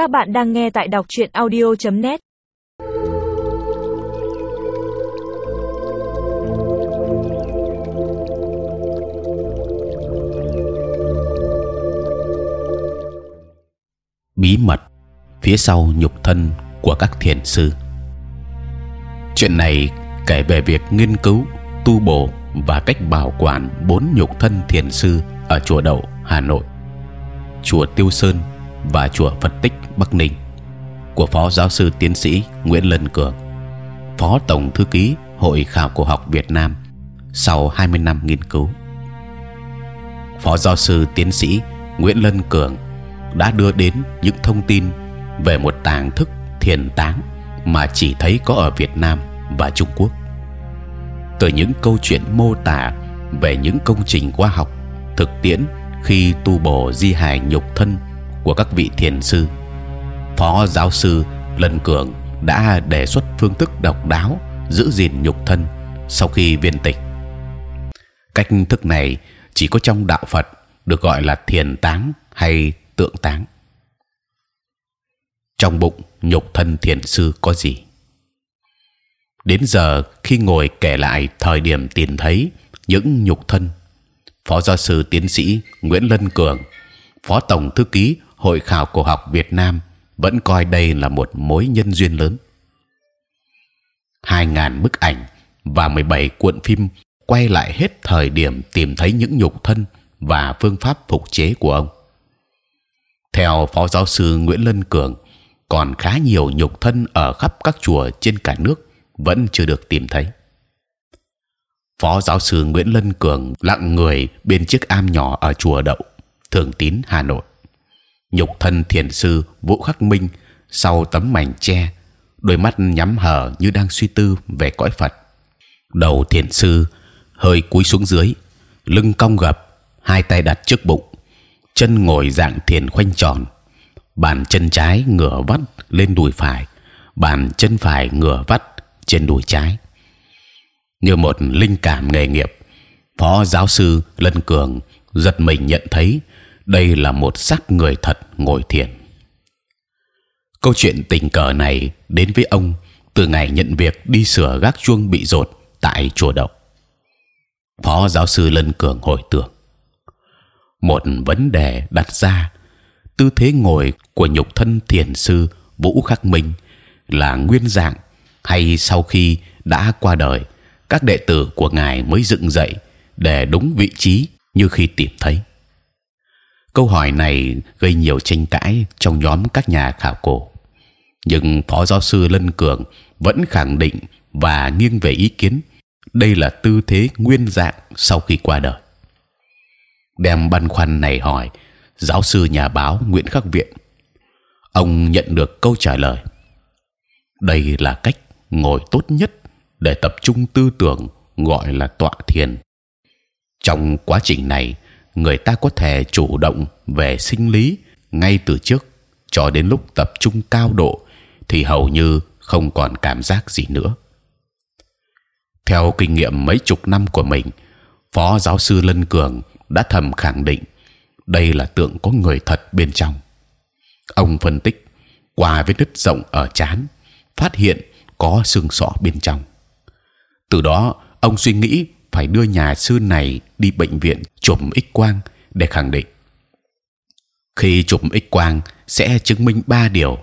Các bạn đang nghe tại đọc truyện audio.net. bí mật phía sau nhục thân của các thiền sư. Chuyện này kể về việc nghiên cứu, tu bổ và cách bảo quản bốn nhục thân thiền sư ở chùa Đậu, Hà Nội, chùa Tiêu Sơn và chùa Phật Tích Bắc Ninh của phó giáo sư tiến sĩ Nguyễn Lân Cường, phó tổng thư ký Hội Khảo cổ học Việt Nam sau 20 năm nghiên cứu. Phó giáo sư tiến sĩ Nguyễn Lân Cường đã đưa đến những thông tin về một tàng thức thiền táng mà chỉ thấy có ở Việt Nam và Trung Quốc. Từ những câu chuyện mô tả về những công trình khoa học thực tiễn khi tu bổ di hài nhục thân của các vị thiền sư, phó giáo sư Lân Cường đã đề xuất phương thức độc đáo giữ gìn nhục thân sau khi viên tịch. Cách thức này chỉ có trong đạo Phật được gọi là thiền táng hay tượng táng. Trong bụng nhục thân thiền sư có gì? Đến giờ khi ngồi kể lại thời điểm tìm thấy những nhục thân, phó giáo sư tiến sĩ Nguyễn Lân Cường, phó tổng thư ký Hội khảo cổ học Việt Nam vẫn coi đây là một mối nhân duyên lớn. Hai ngàn bức ảnh và 17 cuộn phim quay lại hết thời điểm tìm thấy những nhục thân và phương pháp phục chế của ông. Theo phó giáo sư Nguyễn Lân Cường, còn khá nhiều nhục thân ở khắp các chùa trên cả nước vẫn chưa được tìm thấy. Phó giáo sư Nguyễn Lân Cường lặng người bên chiếc am nhỏ ở chùa Đậu, Thường Tín, Hà Nội. Nhục thân thiền sư Vũ Khắc Minh sau tấm mảnh che, đôi mắt nhắm hờ như đang suy tư về cõi Phật. Đầu thiền sư hơi cúi xuống dưới, lưng cong gập, hai tay đặt trước bụng, chân ngồi dạng thiền khoanh tròn, bàn chân trái ngửa vắt lên đùi phải, bàn chân phải ngửa vắt trên đùi trái. Như một linh cảm nghề nghiệp, phó giáo sư Lân Cường giật mình nhận thấy đây là một xác người thật ngồi thiền. Câu chuyện tình cờ này đến với ông từ ngày nhận việc đi sửa gác chuông bị rột tại chùa đậu. Phó giáo sư Lân Cường hồi tưởng một vấn đề đặt ra, tư thế ngồi của nhục thân thiền sư Vũ Khắc Minh là nguyên dạng hay sau khi đã qua đời, các đệ tử của ngài mới dựng dậy để đúng vị trí như khi tìm thấy câu hỏi này gây nhiều tranh cãi trong nhóm các nhà khảo cổ. Nhưng phó giáo sư lân cường vẫn khẳng định và nghiêng về ý kiến đây là tư thế nguyên dạng sau khi qua đời. Đem băn khoăn này hỏi giáo sư nhà báo Nguyễn Khắc Viện. Ông nhận được câu trả lời. Đây là cách ngồi tốt nhất để tập trung tư tưởng, gọi là tọa thiền. Trong quá trình này người ta có thể chủ động về sinh lý ngay từ trước cho đến lúc tập trung cao độ thì hầu như không còn cảm giác gì nữa theo kinh nghiệm mấy chục năm của mình phó giáo sư lân cường đã thầm khẳng định đây là tượng có người thật bên trong. Ông phân tích qua vết nứt rộng ở chán, phát hiện có xương sọ bên trong. Từ đó, ông suy nghĩ phải đưa nhà sư này đi bệnh viện chụp x quang để khẳng định. Khi chụp x quang sẽ chứng minh ba điều.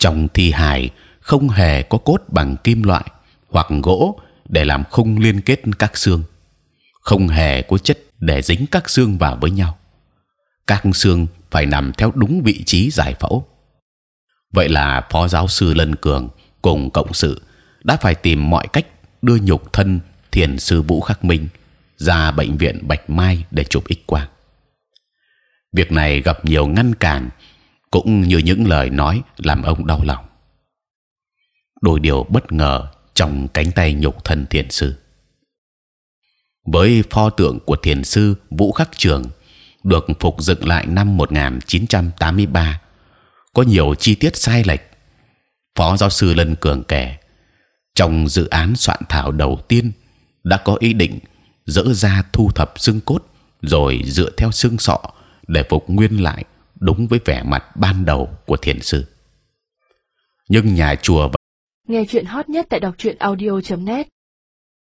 Trong thi hài không hề có cốt bằng kim loại hoặc gỗ để làm khung liên kết các xương, không hề có chất để dính các xương vào với nhau. Các xương phải nằm theo đúng vị trí giải phẫu. Vậy là phó giáo sư Lân Cường cùng cộng sự đã phải tìm mọi cách đưa nhục thân thiền sư Vũ Khắc Minh ra bệnh viện Bạch Mai để chụp x quang. Việc này gặp nhiều ngăn cản, cũng như những lời nói làm ông đau lòng. Đôi điều bất ngờ trong cánh tay nhục thân thiền sư với pho tượng của thiền sư Vũ Khắc Trường được phục dựng lại năm 1983 có nhiều chi tiết sai lệch. Phó giáo sư Lân Cường kể trong dự án soạn thảo đầu tiên đã có ý định dỡ ra thu thập xương cốt rồi dựa theo xương sọ để phục nguyên lại đúng với vẻ mặt ban đầu của thiền sư. Nhưng nhà chùa nghe chuyện hot nhất tại đọc truyện audio .net.